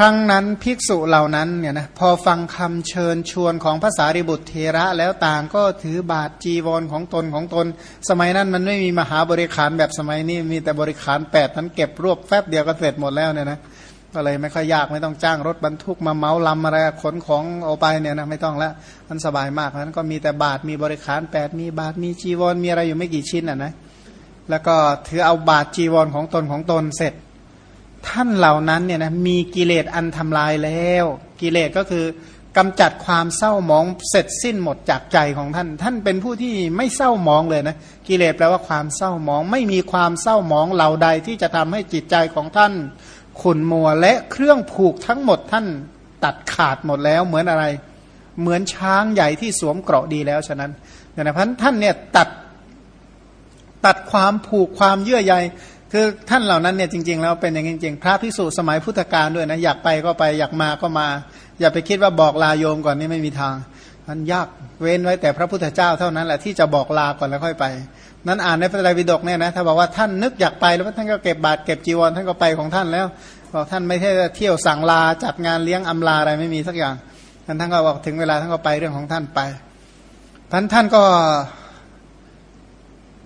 ครั้งนั้นภิกษุเหล่านั้นเนี่ยนะพอฟังคำเชิญชวนของภาษาริบุตรเทระแล้วต่างก็ถือบาทจีวรของตนของตน สมัยนั้นมันไม่มีมหาบริขารแบบสมัยนี้มีแต่บริขารแปดนั้นเก็บรวบแฟบเดียวก็เสร็จหมดแล้วเนี่ยนะก็เลยไม่ค่อยยากไม่ต้องจ้างรถบรรทุกมาเมาลำอะไรขนของเอาไปเนี่ยนะไม่ต้องแล้วมันสบายมากนั้นก็มีแต่บาทมีบริขารแปดมีบาทมีจีวรมีอะไรอยู่ไม่กี่ชิ้นอะนะแล้วก็ถือเอาบาทจีวรของตนของตนเสร็จ ท่านเหล่านั้นเนี่ยนะมีกิเลสอันทำลายแล้ว กิเลสก็คือกำจัดความเศร้าหมองเสร็จสิ้นหมดจากใจของท่าน ท่านเป็นผู้ที่ไม่เศร้าหมองเลยนะกิเลสแปลว่าความเศร้าหมอง ไม่มีความเศร้าหมองเหล่าใดที่จะทำให้จิตใจของท่านขุนมัวและเครื่องผูกทั้งหมดท่านตัดขาดหมดแล้วเหมือนอะไร เหมือนช้างใหญ่ที่สวมเกราะดีแล้วฉะนั้นเนี่ยนะพันท่านเนี่ยตัดตัดความผูกความเยื่อใย คือท่านเหล่านั้นเนี่ยจริง ๆ แล้วเป็นอย่างจริง ๆ พระพิสุสมัยพุทธกาลด้วยนะอยากไปก็ไปอยากมาก็มา อย่าไปคิดว่าบอกลาโยมก่อนนี่ไม่มีทางมันยากเว้นไว้แต่พระพุทธเจ้าเท่านั้นแหละที่จะบอกลาก่อนแล้วค่อยไป นั้นอ่านในพระไตรปิฎกเนี่ยนะถ้าบอกว่าท่านนึกอยากไปแล้วท่านก็เก็บบาตรเก็บจีวรท่านก็ไปของท่านแล้วบอกท่านไม่ใช่เที่ยวสั่งลาจัดงานเลี้ยงอำลาอะไรไม่มีสักอย่างท่านท่านก็บอกถึงเวลาท่านก็ไปเรื่องของท่านไปท่านท่านก็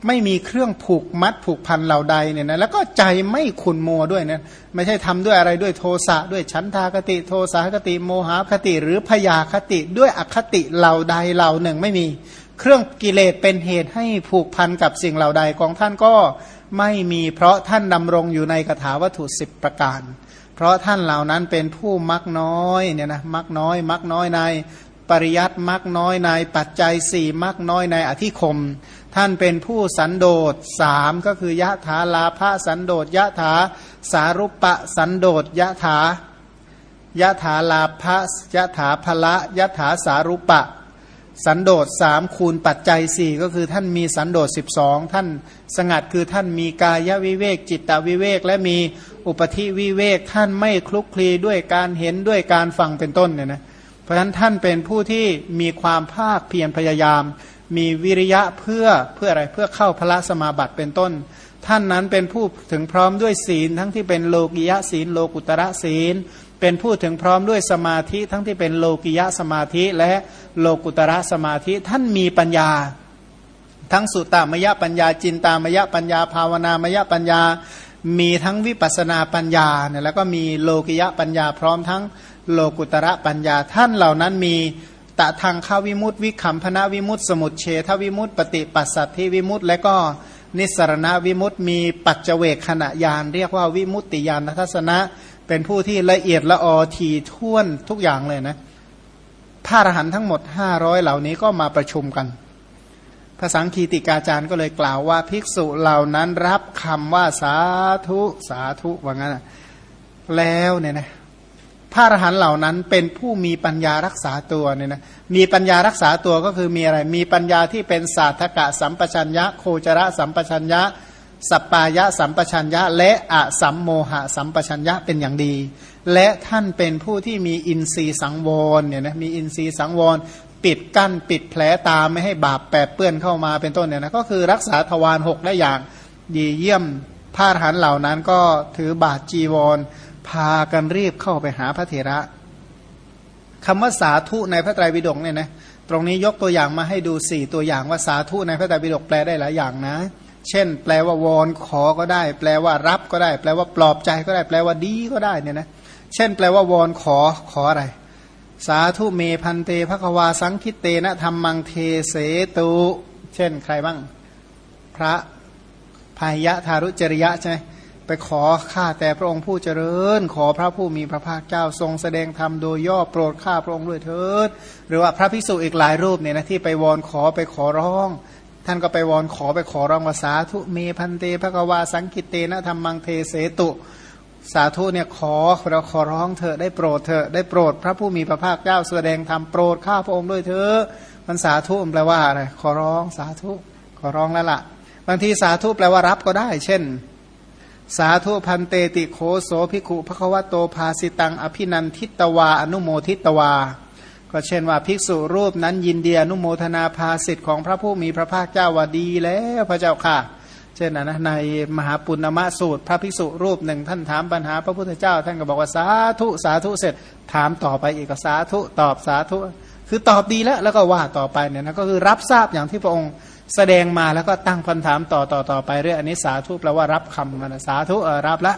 ไม่มีเครื่องผูกมัดผูกพันเหล่าใดเนี่ยนะแล้วก็ใจไม่ขุนมัวด้วยนะไม่ใช่ทำด้วยอะไรด้วยโทสะด้วยฉันทากติ โทสาคติ โมหคติ หรือพยาคติด้วยอคติเหล่าใดเหล่าหนึ่งไม่มีเครื่องกิเลสเป็นเหตุให้ผูกพันกับสิ่งเหล่าใดของท่านก็ไม่มีเพราะท่านดำรงอยู่ในคาถาวัตถุสิบประการ เพราะท่านเหล่านั้นเป็นผู้มักน้อยเนี่ยนะมักน้อย มักน้อยในปริยัติมักน้อยในปัจจัยสี่มักน้อยในอธิคม ท่านเป็นผู้สันโดษสามก็คือยะถาลาภสันโดษยะถาสารุปะสันโดษยะถายะถาลาภะยะถาภละยะถาสารุปะ สันโดษสามคูณปัจจัยสี่ก็คือท่านมีสันโดษสิบสองท่านสงัดคือท่านมีกายวิเวก จิตตวิเวก และมีอุปธิวิเวกท่านไม่คลุกคลีด้วยการเห็นด้วยการฟังเป็นต้นเนี่ยนะเพราะฉะนั้นท่านเป็นผู้ที่มีความภาคเพียรพยายาม มีวิริยะเพื่อเพื่ออะไรเพื่อเข้าพระสมาบัติเป็นต้น ท่านนั้นเป็นผู้ถึงพร้อมด้วยศีล ทั้งที่เป็นโลกิยะศีล โลกุตระศีล เป็นผู้ถึงพร้อมด้วยสมาธิ ทั้งที่เป็นโลกิยะสมาธิและโลกุตระสมาธิท่านมีปัญญา ทั้งสุตตามยปัญญาจินตามยปัญญา ภาวนามยปัญญา มีทั้งวิปัสนาปัญญาเนี่ยแล้วก็มีโลกิยะปัญญาพร้อมทั้งโลกุตระปัญญาท่านเหล่านั้นมี ตะทางข้าวิมุตติวิคัมพนาวิมุตติสมุทเฉทวิมุตติปฏิปัสสัตทิวิมุตติและก็นิสรณวิมุตติมีปัจเจเวกขณะยานเรียกว่าวิมุตติยานทัศนะ เป็นผู้ที่ละเอียดละออทีท่วนทุกอย่างเลยนะพระอรหันต์ทั้งหมดห้าร้อยเหล่านี้ก็มาประชุมกันภาษาคีติกาจารย์ก็เลยกล่าวว่าภิกษุเหล่านั้นรับคำว่าสาธุสาธุว่างั้นแล้วเนี่ยนะ พระอรหันต์เหล่านั้นเป็นผู้มีปัญญารักษาตัวเนี่ยนะมีปัญญารักษาตัวก็คือมีอะไร มีปัญญาที่เป็นศาสตกะสัมปชัญญะ โคจระสัมปชัญญะสัปปายะสัมปชัญญะ และอะสัมโมหะสัมปชัญญะเป็นอย่างดี และท่านเป็นผู้ที่มีอินทรีย์สังวรเนี่ยนะมีอินทรีย์สังวรปิดกั้นปิดแผลตาไม่ให้บาปแปดเปื้อนเข้ามาเป็นต้นเนี่ยนะก็คือรักษาทวารหกได้อย่างดีเยี่ยมพระอรหันต์เหล่านั้นก็ถือบาทจีวร พากันรีบเข้าไปหาพระเถระคำว่าสาธุในพระไตรปิฎกเนี่ยนะตรงนี้ยกตัวอย่างมาให้ดูสี่ตัวอย่างว่าสาธุในพระไตรปิฎกแปลได้หลายอย่างนะ เช่น แปลว่าวอนขอก็ได้ แปลว่ารับก็ได้ แปลว่าปลอบใจก็ได้ แปลว่าดีก็ได้เนี่ยนะเช่น แปลว่าวอนขอขออะไร สาธุเมพันเตภควาสังคิเตนะธรรมังเทเสตุ เช่นใครบ้าง พระพายะทารุจริยะใช่ไหม ไปขอข้าแต่พระองค์ผู้เจริญ ขอพระผู้มีพระภาคเจ้าทรงแสดงธรรมโดยย่อโปรดข้าพระองค์ด้วยเถิด หรือว่าพระภิกษุอีกหลายรูปเนี่ยนะที่ไปวอนขอไปขอร้อง ท่านก็ไปวอนขอไปขอร้องภาษาทุเมพันเตพระกวาสังกิตเตนะธรรมังเทเสตุ สาธุเนี่ยขอเราขอร้องเถอได้โปรดเถอได้โปรดพระผู้มีพระภาคเจ้าแสดงธรรมโปรดข้าพระองค์ด้วยเถอะมันสาธุแปลว่าอะไรขอร้องสาธุขอร้องแล้วล่ะ บางทีสาธุแปลว่ารับก็ได้ เช่น สาธุพันเตติโคโสภิกขุภควโตภาสิตังอภินันทิตวาอนุโมทิตวา ก็เช่นว่าภิกษุรูปนั้นยินเดียอนุโมทนาภาสิทธิ์ของพระผู้มีพระภาคเจ้าว่าดีแล้วพระเจ้าค่ะ เช่นนะในมหาปุณณะสูตร พระภิกษุรูปหนึ่งท่านถามปัญหาพระพุทธเจ้า ท่านก็บอกว่าสาธุสาธุเสร็จ ถามต่อไปอีกสาธุตอบสาธุ คือตอบดีแล้วแล้วก็ว่าต่อไปเนี่ยนะก็คือรับทราบอย่างที่พระองค์ แสดงมาแล้วก็ตั้งคำถามต่อต่อต่อไปเรื่องอันนี้สาธุแปลว่ารับคำมันสาธุเออรับละ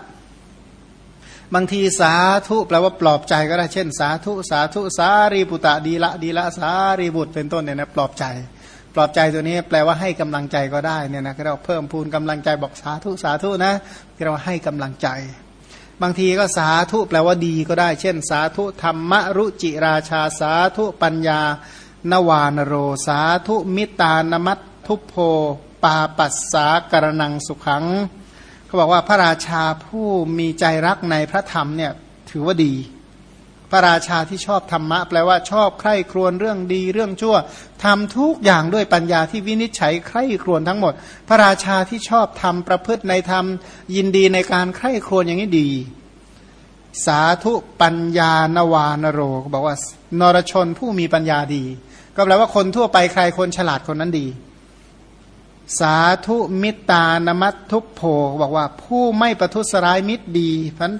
บางทีสาธุแปลว่าปลอบใจก็ได้เช่น สาธุสาธุสารีบุตรดีละดีละสารีบุตรเป็นต้นเนี่ยนะปลอบใจ ปลอบใจตัวนี้แปลว่าให้กำลังใจก็ได้เนี่ยนะเราเพิ่มพูนกำลังใจบอกสาธุสาธุนะเราให้กำลังใจ บางทีก็สาธุแปลว่าดีก็ได้ เช่น สาธุธรรมรุจิราชาสาธุปัญญานวานโร สาธุมิตานมัต ทุโพปาปัสสากรนังสุขังเขาบอกว่าพระราชาผู้มีใจรักในพระธรรมเนี่ยถือว่าดี พระราชาที่ชอบธรรมะ แปลว่าชอบใคร่ครวญเรื่องดีเรื่องชั่วทำทุกอย่างด้วยปัญญาที่วินิจฉัยใคร่ครวญทั้งหมด พระราชาที่ชอบทำประพฤติในธรรมยินดีในการใคร่ครวญอย่างนี้ดี สาธุปัญญานวานโรบอกว่านรชนผู้มีปัญญาดี ก็แปลว่าคนทั่วไปใครคนฉลาดคนนั้นดี สาธุมิตานมัตทุกโพบอกว่าผู้ไม่ประทุษร้ายมิตรดีพราะ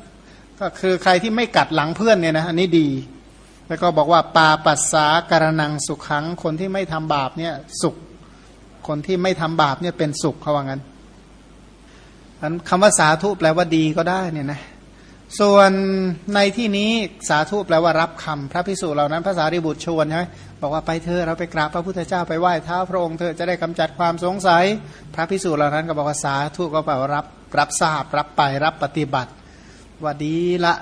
ก็คือใครที่ไม่กัดหลังเพื่อนเนี่ยนะอันนี้ดี แล้วก็บอกว่าปาปัสสาการนังสุขัง คนที่ไม่ทำบาปเนี่ยสุข คนที่ไม่ทำบาปเนี่ยเป็นสุขเขาว่างั้นคำว่าสาธุแปลว่าดีก็ได้เนี่ยนะ ส่วนในที่นี้สาธุแปลว่ารับคำพระพิสุเหล่านั้นภาษาริบุตรชวนใช่ไหมบอกว่าไปเธอเราไปกราบพระพุทธเจ้าไปไหว้เท้าพระองค์เธอจะได้กำจัดความสงสัย พระพิสุเหล่านั้นก็บอกว่าสาธุก็แปลว่ารับรับทราบรับไปรับปฏิบัติว่าดีละ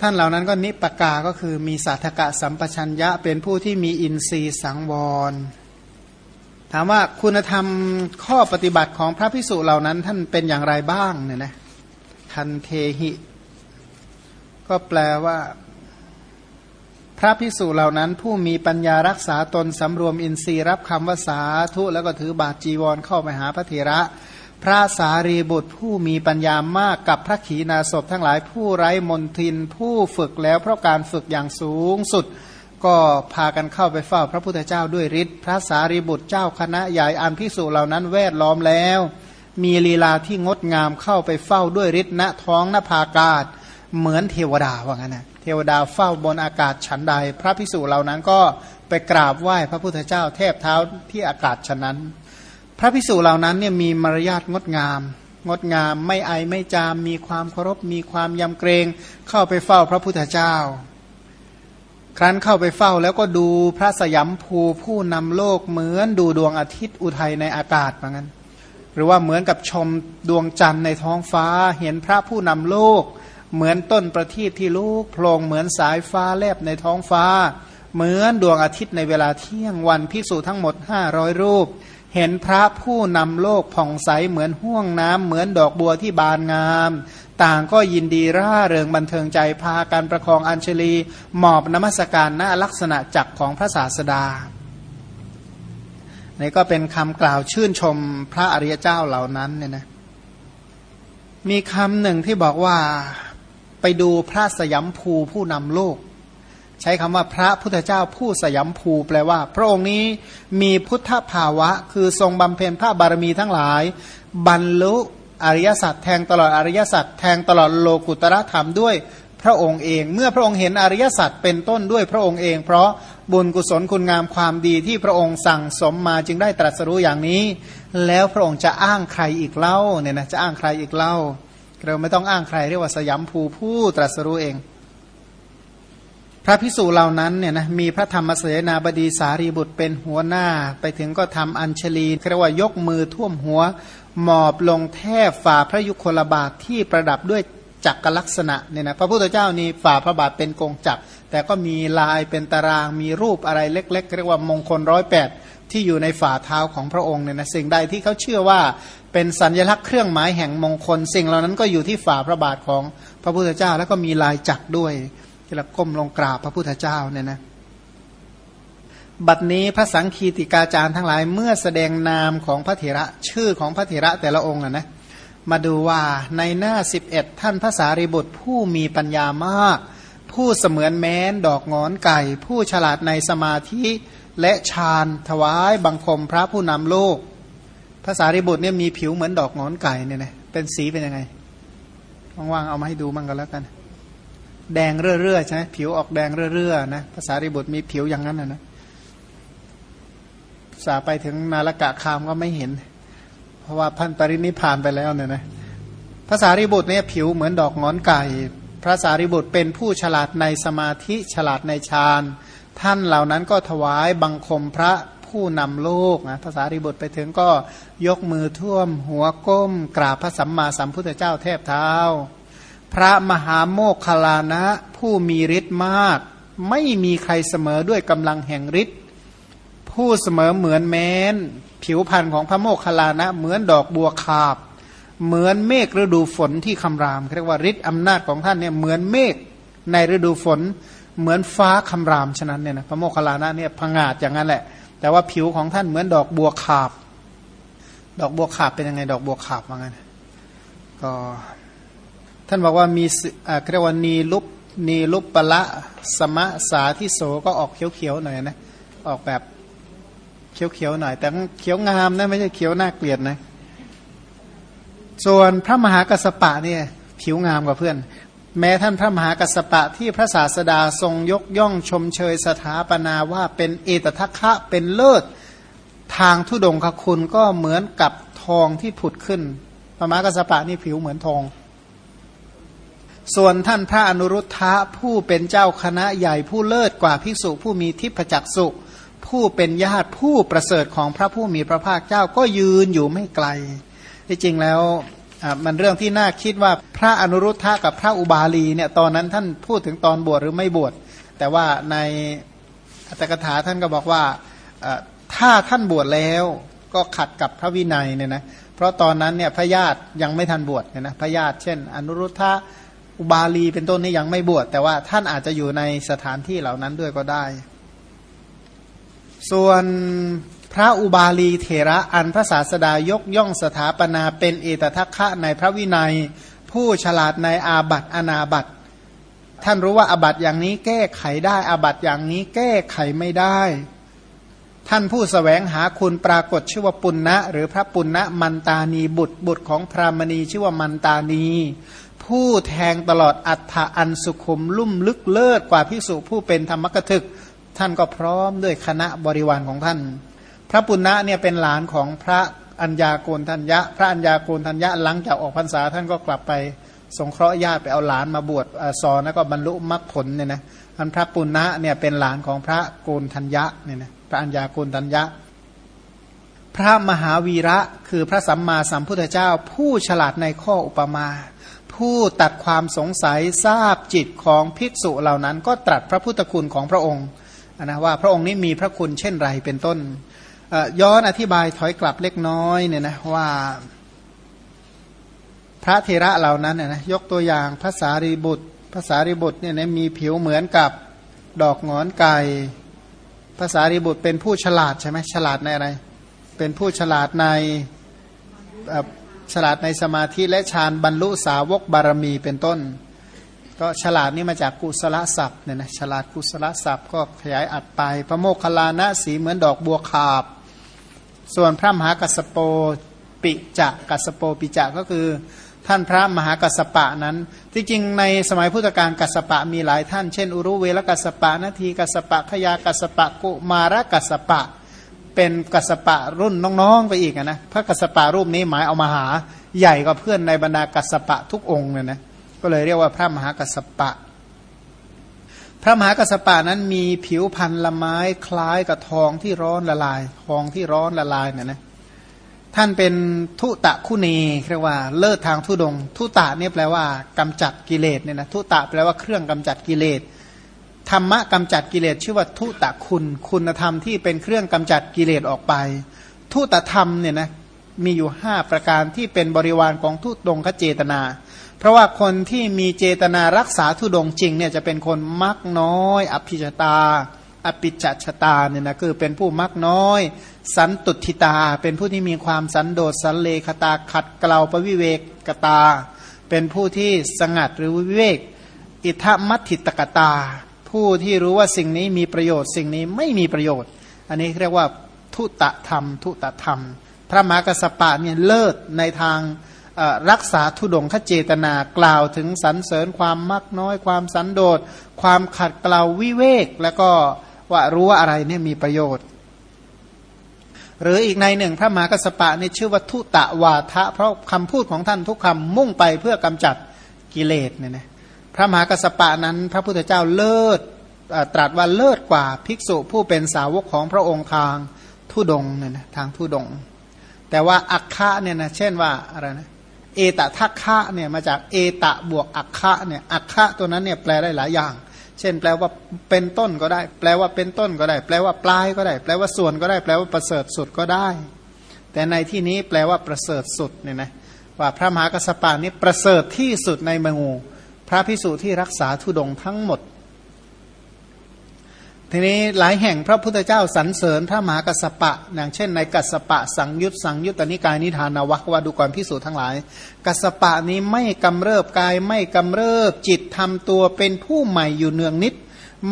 ท่านเหล่านั้นก็นิปกาก็คือมีสาธกะสัมปชัญญะเป็นผู้ที่มีอินทรีย์สังวร ถามว่าคุณธรรมข้อปฏิบัติของพระพิสุเหล่านั้นท่านเป็นอย่างไรบ้างเนี่ยนะ ทันเทหิ ก็แปลว่า พระพิสุเหล่านั้นผู้มีปัญญารักษาตนสำรวมอินทรีย์รับคำว่าสาธุแล้วก็ถือบาทจีวรเข้าไปหาพระเถระ พระสารีบุตรผู้มีปัญญามากกับพระขีณาสพทั้งหลายผู้ไร้มนทินผู้ฝึกแล้วเพราะการฝึกอย่างสูงสุดก็พากันเข้าไปเฝ้าพระพุทธเจ้าด้วยฤทธิ์พระสารีบุตรเจ้าคณะใหญ่อันพิสุเหล่านั้นแวดล้อมแล้ว มีลีลาที่งดงามเข้าไปเฝ้าด้วยฤทธิ์ณท้องนภากาศ เหมือนเทวดาว่างั้นนะเทวดาเฝ้าบนอากาศฉันใด พระพิสุเหล่านั้นก็ไปกราบไหว้พระพุทธเจ้าเทพเท้าที่อากาศฉะนั้น พระพิสุเหล่านั้นเนี่ยมีมารยาทงดงาม งดงามไม่ไอไม่จาม มีความเคารพ มีความยำเกรงเข้าไปเฝ้าพระพุทธเจ้า ครั้นเข้าไปเฝ้าแล้วก็ดูพระสยามภูผู้นำโลกเหมือนดูดวงอาทิตย์อุทัยในอากาศเหมือนกัน รือว่าเหมือนกับชมดวงจันทร์ในท้องฟ้า เห็นพระผู้นำโลก เหมือนต้นประทีปที่ลูกโพลงเหมือนสายฟ้าแลบในท้องฟ้า เหมือนดวงอาทิตย์ในเวลาเที่ยงวันพิสูจทั้งหมดห้าร้อยรูป เห็นพระผู้นำโลกผ่องใสเหมือนห่วงน้ำเหมือนดอกบัวที่บานงาม ต่างก็ยินดีร่าเริงบันเทิงใจพาการประคองอัญชลี หมอบนมัสการหน้าลักษณะจักของพระศาสดา นี่ก็เป็นคำกล่าวชื่นชมพระอริยเจ้าเหล่านั้นเนี่ยนะมีคำหนึ่งที่บอกว่าไปดูพระสยามภูผู้นำโลก ใช้คำว่าพระพุทธเจ้าผู้สยามภูแปลว่า พระองค์นี้มีพุทธภาวะ คือทรงบำเพ็ญพระบารมีทั้งหลาย บรรลุอริยสัจแทงตลอดอริยสัจแทงตลอดโลกุตระธรรมด้วย พระองค์เอง เมื่อพระองค์เห็นอริยสัจเป็นต้นด้วยพระองค์เอง เพราะบุญกุศลคุณงามความดีที่พระองค์สั่งสมมาจึงได้ตรัสรู้อย่างนี้ แล้วพระองค์จะอ้างใครอีกเล่าเนี่ยนะจะอ้างใครอีกเล่า เราไม่ต้องอ้างใครเรียกว่าสยามภูผู้ตรัสรู้เอง พระพิสูจน์เหล่านั้นเนี่ยนะมีพระธรรมเสนาบดีสารีบุตรเป็นหัวหน้า ไปถึงก็ทำอัญชลีเรียกว่ายกมือท่วมหัว หมอบลงแทบฝ่าพระยุคลบาทที่ประดับด้วย จักรลักษณะเนี่ยนะพระพุทธเจ้านี่ฝ่าพระบาทเป็นกงจักร แต่ก็มีลายเป็นตารางมีรูปอะไรเล็กๆเรียกว่ามงคลร้อยแปดที่อยู่ในฝ่าเท้าของพระองค์เนี่ยนะสิ่งใดที่เขาเชื่อว่าเป็นสัญลักษณ์เครื่องหมายแห่งมงคล สิ่งเหล่านั้นก็อยู่ที่ฝ่าพระบาทของพระพุทธเจ้า แล้วก็มีลายจักรด้วยที่เราก้มลงกราบพระพุทธเจ้าเนี่ยนะบัดนี้พระสังคีติกาจารย์ทั้งหลายเมื่อแสดงนามของพระเถระชื่อของพระเถระแต่ละองค์นะนะ มาดูว่าในหน้า 11 ท่านพระสารีบุตรผู้มีปัญญามาก ผู้เสมือนแม้นดอกงอนไก่ ผู้ฉลาดในสมาธิและฌานถวายบังคมพระผู้นำโลกพภาษาริบุตรเนี่ยมีผิวเหมือนดอกงอนไก่เนี่ยนะเป็นสีเป็นยังไงว่างๆเอามาให้ดูมั่งกันแล้วกัน แดงเรื่อๆใช่ไหมผิวออกแดงเรื่อๆนะภาษาริบุตรมีผิวอย่างนั้นนะนะภาไปถึงนาลกะคามก็ไม่เห็น ราะว่าพันปรินิพานไปแล้วเนี่ยนะภาษาริบุตรเนี่ยผิวเหมือนดอกงอนไก่ พระสารีบุตรเป็นผู้ฉลาดในสมาธิฉลาดในฌานท่านเหล่านั้นก็ถวายบังคมพระผู้นำโลกนะภาษาริบุตรไปถึงก็ยกมือท่วม หัวก้ม กราบพระสัมมาสัมพุทธเจ้าแทบเท้า พระมหาโมคคลานะ ผู้มีฤทธิ์มาก ไม่มีใครเสมอด้วยกำลังแห่งฤทธิ์ผู้เสมอเหมือนแม้น ผิวพรรณของพระโมคคลานะ เหมือนดอกบัวคาบ เหมือนเมฆฤดูฝนที่คำรามเรียกว่าฤทธิ์อำนาจของท่านเนี่ยเหมือนเมฆในฤดูฝน เหมือนฟ้าคำรามฉะนั้นเนี่ยนะพระโมคคัลลานะเนี่ยพังาดอย่างนั้นแหละ แต่ว่าผิวของท่านเหมือนดอกบัวขาบ ดอกบัวขาบเป็นยังไง ดอกบัวขาบว่างั้นก็ท่านบอกว่ามีเรียกว่านีลุปนีลุปปละสมะสาที่โสก็ออกเขียวๆหน่อยนะออกแบบ เขียวๆหน่อย แต่เขียวงามนะไม่ใช่เขียวน่าเกลียดนะ ส่วนพระมหากัสปะเนี่ยผิวงามกว่าเพื่อน แม้ท่านพระมหากัสปะที่พระศาสดาทรงยกย่องชมเชยสถาปนาว่าเป็นเอตทัคคะเป็นเลิศทางทุดงคคุณก็เหมือนกับทองที่ผุดขึ้นพระมหากัสปะนี่ผิวเหมือนทอง ส่วนท่านพระอนุรุทธะผู้เป็นเจ้าคณะใหญ่ผู้เลิศกว่าภิกษุผู้มีทิพจักสุ ผู้เป็นญาติผู้ประเสริฐของพระผู้มีพระภาคเจ้าก็ยืนอยู่ไม่ไกล ที่จริงแล้วมันเรื่องที่น่าคิดว่าพระอนุรุทธะกับพระอุบาลีเนี่ยตอนนั้นท่านพูดถึงตอนบวชหรือไม่บวชแต่ว่าในอัตถกถาท่านก็บอกว่าถ้าท่านบวชแล้วก็ขัดกับพระวินัยเนี่ยนะเพราะตอนนั้นเนี่ยพระญาติยังไม่ทันบวชเนี่ยนะพระญาติเช่น อนุรุทธะอุบาลีเป็นต้นนี่ยังไม่บวชแต่ว่าท่านอาจจะอยู่ในสถานที่เหล่านั้นด้วยก็ได้ ส่วนพระอุบาลีเถระอันพระศาสดายกย่องสถาปนาเป็นเอตทัคคะในพระวินัย ผู้ฉลาดในอาบัตอนาบัตท่านรู้ว่าอาบัตอย่างนี้แก้ไขได้อาบัตอย่างนี้แก้ไขไม่ได้ ท่านผู้สแสวงหาคุณปรากฏชื่อว่าปุณณะ หรือพระปุณณะมันตานีบุตรบุตรของพรามณีชื่อว่ามันตานี ผู้แทงตลอดอัฏฐอันสุขุมลุ่มลึกเลิศกว่าภิกษุผู้เป็นธรรมกถึก ท่านก็พร้อมด้วยคณะบริวารของท่าน พระปุณณะเนี่ยเป็นหลานของพระอัญญาโกณทัญญะ พระอัญญาโกณทัญญะหลังจากออกพรรษาท่านก็กลับไปสงเคราะห์ญาติไปเอาหลานมาบวชสอนแล้วก็บรรลุมรรคผลเนี่ยนะอันพระปุณณะเนี่ยเป็นหลานของพระโกณทัญญะเนี่ยนะพระอัญญาโกณทัญญะ พระมหาวีระคือพระสัมมาสัมพุทธเจ้า ผู้ฉลาดในข้ออุปมาผู้ตัดความสงสัยทราบจิตของภิกษุเหล่านั้น ก็ตรัสพระพุทธคุณของพระองค์ นะว่าพระองค์นี้มีพระคุณเช่นไรเป็นต้น ย้อนอธิบายถอยกลับเล็กน้อยเนี่ยนะว่า พระเทระเหล่านั้นเนี่ยนะยกตัวอย่างภาษารีบุตรภาษารีบุตรเนี่ยนะมีผิวเหมือนกับดอกงอนไก่ภาษารีบุตรเป็นผู้ฉลาดใช่ไหมฉลาดในอะไร เป็นผู้ฉลาดในฉลาดในสมาธิและฌานบรรลุสาวกบารมีเป็นต้น ก็ฉลาดนี่มาจากกุศลศัพท์เนี่ยนะฉลาดกุศลศัพท์ก็ขยายอัดไป พระโมคคัลลานะสีเหมือนดอกบัวขาบ ส่วนพระมหากัสโปปิจะกัสโปปิจะก็คือ ท่านพระมหากัสปะนั้น ที่จริงในสมัยพุทธกาลกัสปะมีหลายท่าน เช่น อุรุเวลกัสปะนาทีกัสปะขยากัสปะกุมารกัสปะ เป็นกัสปะรุ่นน้องๆไปอีกนะพระกัสปะรูปนี้หมายเอามาหาใหญ่กว่าเพื่อนในบรรดากัสปะทุกองค์เลยนะ ก็เลยเรียกว่าพระมหากัสปะ พระมหากัสปะนั้นมีผิวพันธุ์ละไม้คล้ายกับทองที่ร้อนละลาย ทองที่ร้อนละลายเนี่ยนะท่านเป็นทุตะคุณีเรียกว่าเลิศทางทุดง ทุตะเนี่ยแปลว่ากำจัดกิเลสเนี่ยนะทุตะแปลว่าเครื่องกำจัดกิเลสธรรมะกำจัดกิเลสชื่อว่าทุตะคุณ คุณธรรมที่เป็นเครื่องกำจัดกิเลสออกไป ทุตธรรมเนี่ยนะมีอยู่ห้าประการที่เป็นบริวารของทุดงคเจตนา เพราะว่าคนที่มีเจตนารักษาทุดงจริงเนี่ยจะเป็นคนมักน้อย อภิชตาอภิจัชตาเนี่ยนะคือเป็นผู้มักน้อย สันตุทิตา เป็นผู้ที่มีความสันโดษสันเลขตาขัดเกลาปวิเวกกตา เป็นผู้ที่สงัดหรือวิเวก อิทธมัติตกตา ผู้ที่รู้ว่าสิ่งนี้มีประโยชน์สิ่งนี้ไม่มีประโยชน์ อันนี้เรียกว่าทุตธรรม ทุตธรรม พระมหากษัตริย์เนี่ยเลิศในทาง รักษาทุดงคเจตนากล่าวถึงสรรเสริญความมักน้อยความสันโดษ ความขัดเกลาวิเวก แล้วก็ว่ารู้ว่าอะไรเนี่ยมีประโยชน์ หรืออีกในหนึ่งพระมหากษัตริย์นี่ชื่อว่าทุตะวาทะ เพราะคำพูดของท่านทุกคำมุ่งไปเพื่อกำจัดกิเลสเนี่ยนะพระมหากษัตริย์นั้นพระพุทธเจ้าเลิศตรัสว่าเลิศกว่าภิกษุผู้เป็นสาวกของพระองค์ทางทุดงเนี่ยนะทางทุดง แต่ว่าอักคะเนี่ยนะเช่นว่าอะไรนะ เอตทักคะเนี่ยมาจากเอตะบวกอักคะเนี่ยอักคะตัวนั้นเนี่ยแปลได้หลายอย่าง เช่น แปลว่าเป็นต้นก็ได้ แปลว่าเป็นต้นก็ได้ แปลว่าปลายก็ได้ แปลว่าส่วนก็ได้ แปลว่าประเสริฐสุดก็ได้ แต่ในที่นี้แปลว่าประเสริฐสุดเนี่ยนะว่าพระมหากัสปานี้ประเสริฐที่สุดในมงูพระพิสุที่รักษาทุดงทั้งหมด ทีนี้หลายแห่งพระพุทธเจ้าสรรเสริญพระมหากัสปะ อย่างเช่น ในกัสปะสังยุตสังยุตตนิกายนิทานวัคว่าดูก่อนพิสูจน์ทั้งหลาย กัสปะนี้ไม่กำเริบกายไม่กำเริบจิตทำตัวเป็นผู้ใหม่อยู่เนืองนิด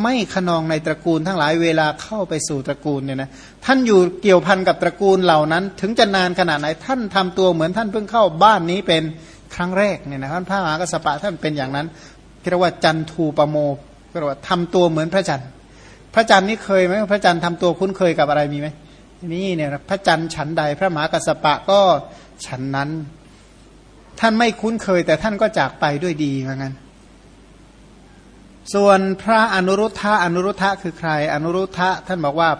ไม่ขนองในตระกูลทั้งหลายเวลาเข้าไปสู่ตระกูลเนี่ยนะท่านอยู่เกี่ยวพันกับตระกูลเหล่านั้น ถึงจะนานขนาดไหนท่านทำตัวเหมือนท่านเพิ่งเข้าบ้านนี้เป็นครั้งแรกเนี่ยนะท่านพระมหากัสปะท่านเป็นอย่างนั้นเรียกว่าจันทูปโมเรียกว่าทำตัวเหมือนพระจันทร์ พระจันทร์นี่เคยไหมพระจันทร์ทำตัวคุ้นเคยกับอะไรมีไหมนี่เนี่ยพระจันทร์ฉันใดพระมหากัสปะก็ฉันนั้น ท่านไม่คุ้นเคย แต่ท่านก็จากไปด้วยดีเหมือนกันส่วนพระอนุรุทธะอนุรุทธะคือใคร อนุรุทธะท่านบอกว่า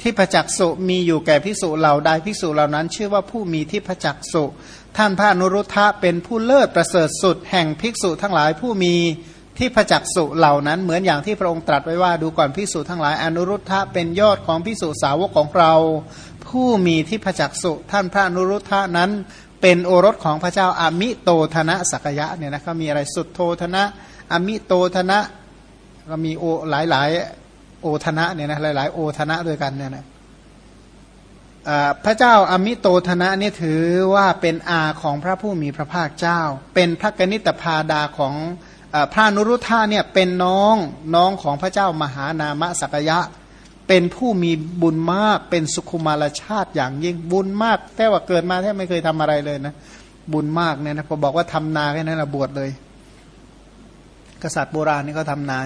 ที่ประจักษุมีอยู่แก่พิสุเหล่าใดพิสุเหล่านั้น ชื่อว่าผู้มีที่ประจักษุท่านพระอนุรุทธะเป็นผู้เลิศประเสริฐสุด แห่งภิกษุทั้งหลายผู้มี ที่พระจักสุเหล่านั้นเหมือนอย่างที่พระองค์ตรัสไว้ว่าดูก่อนพิสูจทั้งหลายอนุรุทธะเป็นยอดของพิสูจสาวกของเรา ผู้มีที่พระจักสุท่านพระอนุรุทธะนั้น เป็นโอรสของพระเจ้าอามิโตธนะสักยะเนี่ยนะก็มีอะไรสุดโทธนะอามิโตธนะก็มีโอหลายหลายโอธนะเนี่ยนะหลายหลายโอธนะด้วยกันเนี่ยนะพระเจ้าอมิโตธนะนี่ถือว่าเป็นอาของพระผู้มีพระภาคเจ้า เป็นพระกนิตพาดาของ พระนุรุธาเนี่ยเป็นน้องน้องของพระเจ้ามหานามสักยะ เป็นผู้มีบุญมากเป็นสุขุมารชาติอย่างยิ่งบุญมาก แต่ว่าเกิดมาแทบไม่เคยทำอะไรเลยนะบุญมากเนี่ยนะพอบอกว่าทำนาแค่นั้นนะบวชเลย กษัตริย์โบราณนี่ก็ทำนา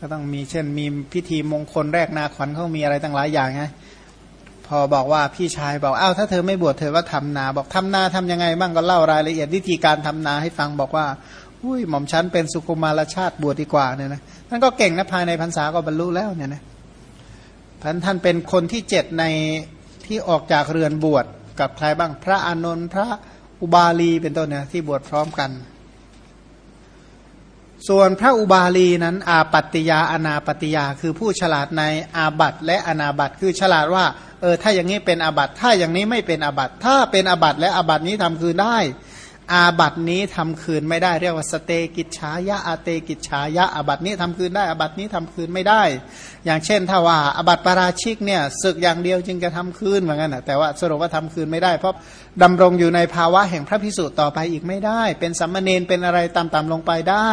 ก็ต้องมีเช่นมีพิธีมงคลแรกนาขวัญเขามีอะไรต่างหลายอย่างไงพอบอกว่าพี่ชายบอกอ้าวถ้าเธอไม่บวชเธอก็ทำนา บอกทำนาทํำยังไงบ้างก็เล่ารายละเอียดวิธีการทำนาให้ฟังบอกว่า อุ้ยหม่อมชั้นเป็นสุคุมารชาติบวชดีกว่าเนี่ยนะท่านก็เก่งนะภายในพรรษาก็บรรลุแล้วเนี่ยนะท่านท่านเป็นคนที่เจ็ดในที่ออกจากเรือนบวชกับใครบ้างพระอานนท์พระอุบาลีเป็นต้นเนี่ยที่บวชพร้อมกัน ส่วนพระอุบาลีนั้นอาปัตติยาอนาปติยา คือผู้ฉลาดในอาบัตและอนาบัตคือฉลาดว่าเออถ้าอย่างนี้เป็นอาบัตถ้าอย่างนี้ไม่เป็นอาบัตถ้าเป็นอาบัตและอาบัตนี้ทำคือได้ อาบัตินี้ทำคืนไม่ได้เรียกว่าสเตกิจฉายะอาเตกิจฉายะอาบัตินี้ทำคืนได้อาบัตินี้ทำคืนไม่ได้ อย่างเช่น ถ้าว่าอาบัติปราชิกเนี่ยศึกอย่างเดียวจึงจะทำคืนเหมือนกันแต่ว่าสรุปว่าทำคืนไม่ได้ เพราะดำรงอยู่ในภาวะแห่งพระพิสุต่อไปอีกไม่ได้ เป็นสัมมเนนเป็นอะไรตามๆลงไปได้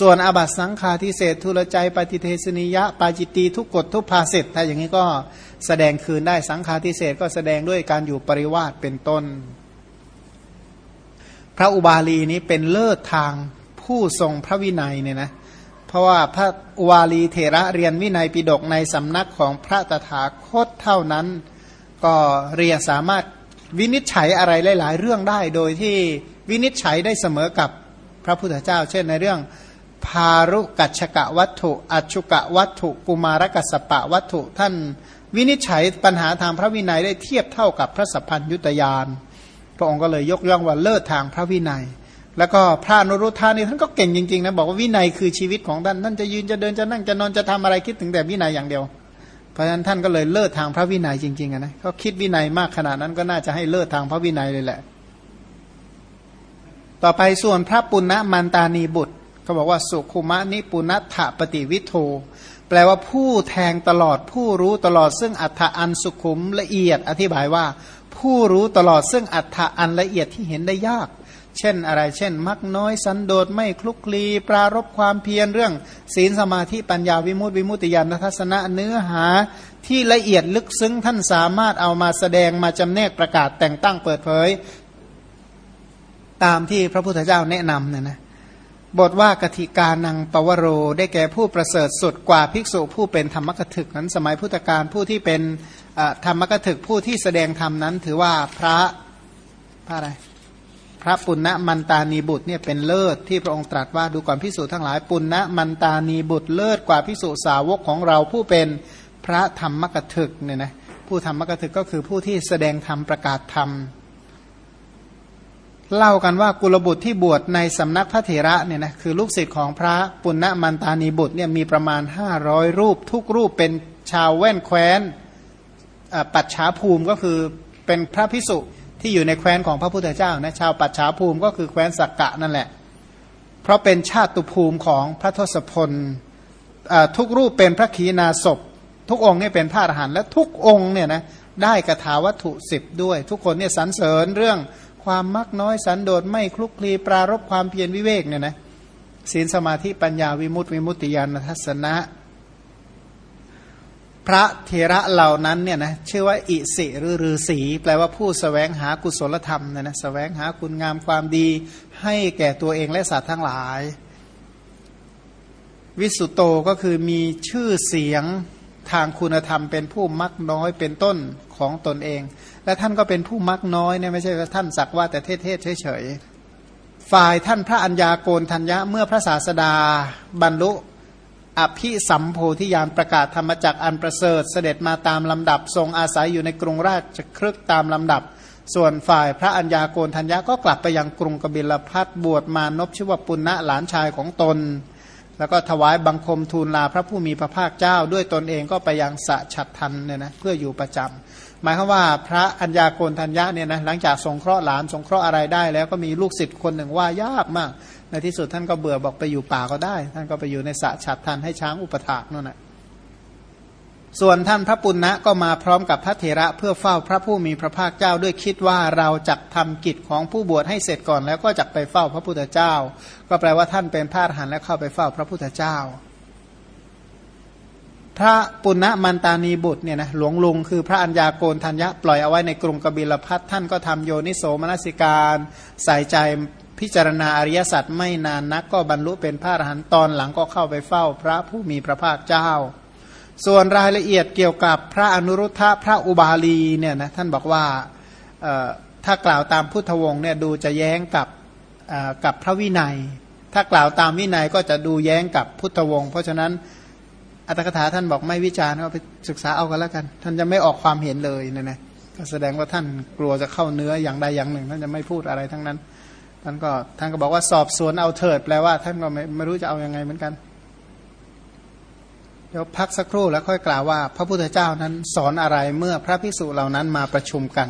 ส่วนอาบัติสังฆาทิเศษทุลใจปฏิเทสนิยะปาจิตีทุกกฎทุกภาสิทถ้าอย่างนี้ก็แสดงคืนได้สังฆาทิเศษก็แสดงด้วยการอยู่ปริวาสเป็นต้น พระอุบาลีนี้เป็นเลิศทางผู้ทรงพระวินัยเนี่ยนะเพราะว่าพระอุบาลีเถระเรียนวินัยปิฎกในสำนักของพระตถาคตเท่านั้น ก็เรียนสามารถวินิจฉัยอะไรหลาย ๆ เรื่องได้โดยที่วินิจฉัยได้เสมอกับพระพุทธเจ้า เช่นในเรื่องพารุกัจฉกะวัตถุอัชุกะวัตถุ กุมารกัสปะวัตถุ ท่านวินิจฉัยปัญหาทางพระวินัยได้เทียบเท่ากับพระสัพพัญยุตยาน ระองค์ก็เลยยกย่องว่าเลิศทางพระวินัย แล้วก็พระนรุธานี่ท่านก็เก่งจริงๆนะบอกว่าวินัยคือชีวิตของท่านท่านจะยืนจะเดินจะนั่งจะนอนจะทำอะไรคิดถึงแต่วินัยอย่างเดียว เพราะฉะนั้นท่านก็เลยเลิศทางพระวินัยจริงๆนะเขาคิดวินัยมากขนาดนั้นก็น่าจะให้เลิศทางพระวินัยเลยแหละ ต่อไปส่วนพระปุณณมันตานีบุตรเขาบอกว่าสุขุมะนิปุณถะปฏิวิโทแปลว่าผู้แทงตลอดผู้รู้ตลอดซึ่งอัฏฐอันสุขุมละเอียด อธิบายว่า ผู้รู้ตลอดซึ่งอัฏฐะอันละเอียดที่เห็นได้ยาก เช่นอะไร เช่น มักน้อยสันโดษไม่คลุกคลี ปรารบความเพียรเรื่อง ศีลสมาธิปัญญาวิมุตติวิมุตติญาณทัศนะเนื้อหาที่ละเอียดลึกซึ้งท่านสามารถเอามาแสดงมาจำแนกประกาศแต่งตั้งเปิดเผย ตามที่พระพุทธเจ้าแนะนำเนี่ยนะบทว่ากติกานังปวโร ได้แก่ผู้ประเสริฐสุดกว่าภิกษุผู้เป็นธรรมกถึกนั้นสมัยพุทธกาลผู้ที่เป็น ธรรมกถึกผู้ที่แสดงธรรมนั้น ถือว่าพระพระอะไรพระปุณณมันตานีบุตรเนี่ยเป็นเลิศที่พระองค์ตรัสว่าดูก่อนพิสูจทั้งหลายปุณณมันตานีบุตรเลิศกว่าพิสูจสาวกของเราผู้เป็นพระธรรมกถึกเนี่ยนะผู้ธรรมกถึกก็คือผู้ที่แสดงธรรมประกาศธรรมเล่ากันว่ากุลบุตรที่บวชในสำนักพระเถระเนี่ยนะคือลูกศิษย์ของพระปุณณมันตานีบุตรเนี่ยมีประมาณ 500 รูป ทุกรูปเป็นชาวแว่นแคว้น ปัจฉาภูมิก็คือเป็นพระพิสุที่อยู่ในแคว้นของพระพุทธเจ้านะชาวปัจฉาภูมิก็คือแคว้นสักกะนั่นแหละ เพราะเป็นชาติภูมิของพระทศพลทุกรูปเป็นพระขีณาสพทุกองค์เนี่ยเป็นพระอรหันต์และทุกองค์เนี่ยนะได้กระถาวัตถุสิบด้วย ทุกคนเนี่ยสรรเสริญเรื่องความมักน้อยสันโดษไม่คลุกคลีปรารบความเพียรวิเวกเนี่ยนะศีลสมาธิปัญญาวิมุตติวิมุตติญาณทัศนะ พระเทระเหล่านั้นเนี่ยนะชื่อว่าอิสิหรือฤาษีแปลว่าผู้สแสวงหากุศลธรรมนี่ยนะสแสวงหาคุณงามความดี ให้แก่ตัวเองและสัตว์ทั้งหลาย วิสุโตก็คือมีชื่อเสียงทางคุณธรรม เป็นผู้มักน้อยเป็นต้นของตนเอง และท่านก็เป็นผู้มักน้อยเนี่ยไม่ใช่ว่าท่านสักว่าแต่เทศเฉยๆฝ่ายท่านพระัญญาโกนทัญญะเมื่อพระศาสดาบรรลุ อภิสัมโพธิญาณประกาศธรรมจักอันประเสริฐเสด็จมาตามลำดับ ทรงอาศัยอยู่ในกรุงราชครึกตามลำดับ ส่วนฝ่ายพระัญญาโกนทัญญะก็กลับไปยังกรุงกบิลพัทบวชมานพชื่อว่าปุณณะหลานชายของตน แล้วก็ถวายบังคมทูลลาพระผู้มีพระภาคเจ้า ด้วยตนเองก็ไปยังสะฉัดทันเนี่ยนะเพื่ออยู่ประจำหมายความว่าพระัญญาโกนทัญญะเนี่ยนะหลังจากสงเคราะห์หลานสงเคราะห์อะไรได้แล้วก็มีลูกศิษย์คนหนึ่งว่ายากมาก ในที่สุดท่านก็เบื่อบอกไปอยู่ป่าก็ได้ ท่านก็ไปอยู่ในสระฉัดทันให้ช้างอุปถากนั่นแหละส่วนท่านพระปุณณะก็มาพร้อมกับพระเถระเพื่อเฝ้าพระผู้มีพระภาคเจ้าด้วยคิดว่าเราจะทำกิจของผู้บวชให้เสร็จก่อนแล้วก็จะไปเฝ้าพระพุทธเจ้า ก็แปลว่าท่านเป็นพระอรหันต์แล้วเข้าไปเฝ้าพระพุทธเจ้า พระปุณณมันตานีบุตรเนี่ยนะหลวงลุงคือพระัญญาโกนทัญญะปล่อยเอาไว้ในกรุงกบิลพัทท่านก็ทำโยนิโสมนสิการ ใส่ใจ พิจารณาอริยสัจไม่นานนักก็บรรลุเป็นพระอรหันต์ตอนหลังก็เข้าไปเฝ้าพระผู้มีพระภาคเจ้า ส่วนรายละเอียดเกี่ยวกับพระอนุรุทธะพระอุบาลีเนี่ยนะท่านบอกว่าถ้ากล่าวตามพุทธวงศ์เนี่ยดูจะแย้งกับกับพระวินัย ถ้ากล่าวตามวินัยก็จะดูแย้งกับพุทธวงศ์เพราะฉะนั้นอัตถกถาท่านบอกไม่วิจารณ์ก็ไปศึกษาเอากันแล้วกัน ท่านจะไม่ออกความเห็นเลยเนี่ยนะก็แสดงว่าท่านกลัวจะเข้าเนื้ออย่างใดอย่างหนึ่ง ท่านจะไม่พูดอะไรทั้งนั้น ท่านก็ท่านก็บอกว่าสอบสวนเอาเถิดแปลว่า ท่านก็ไม่ไม่รู้จะเอาอยัางไงเหมือนกัน เดี๋ยวพักสักครู่แล้วค่อยกล่าวว่า พระพุทธเจ้านั้นสอนอะไรเมื่อพระภิกษุเหล่านั้นมาประชุมกัน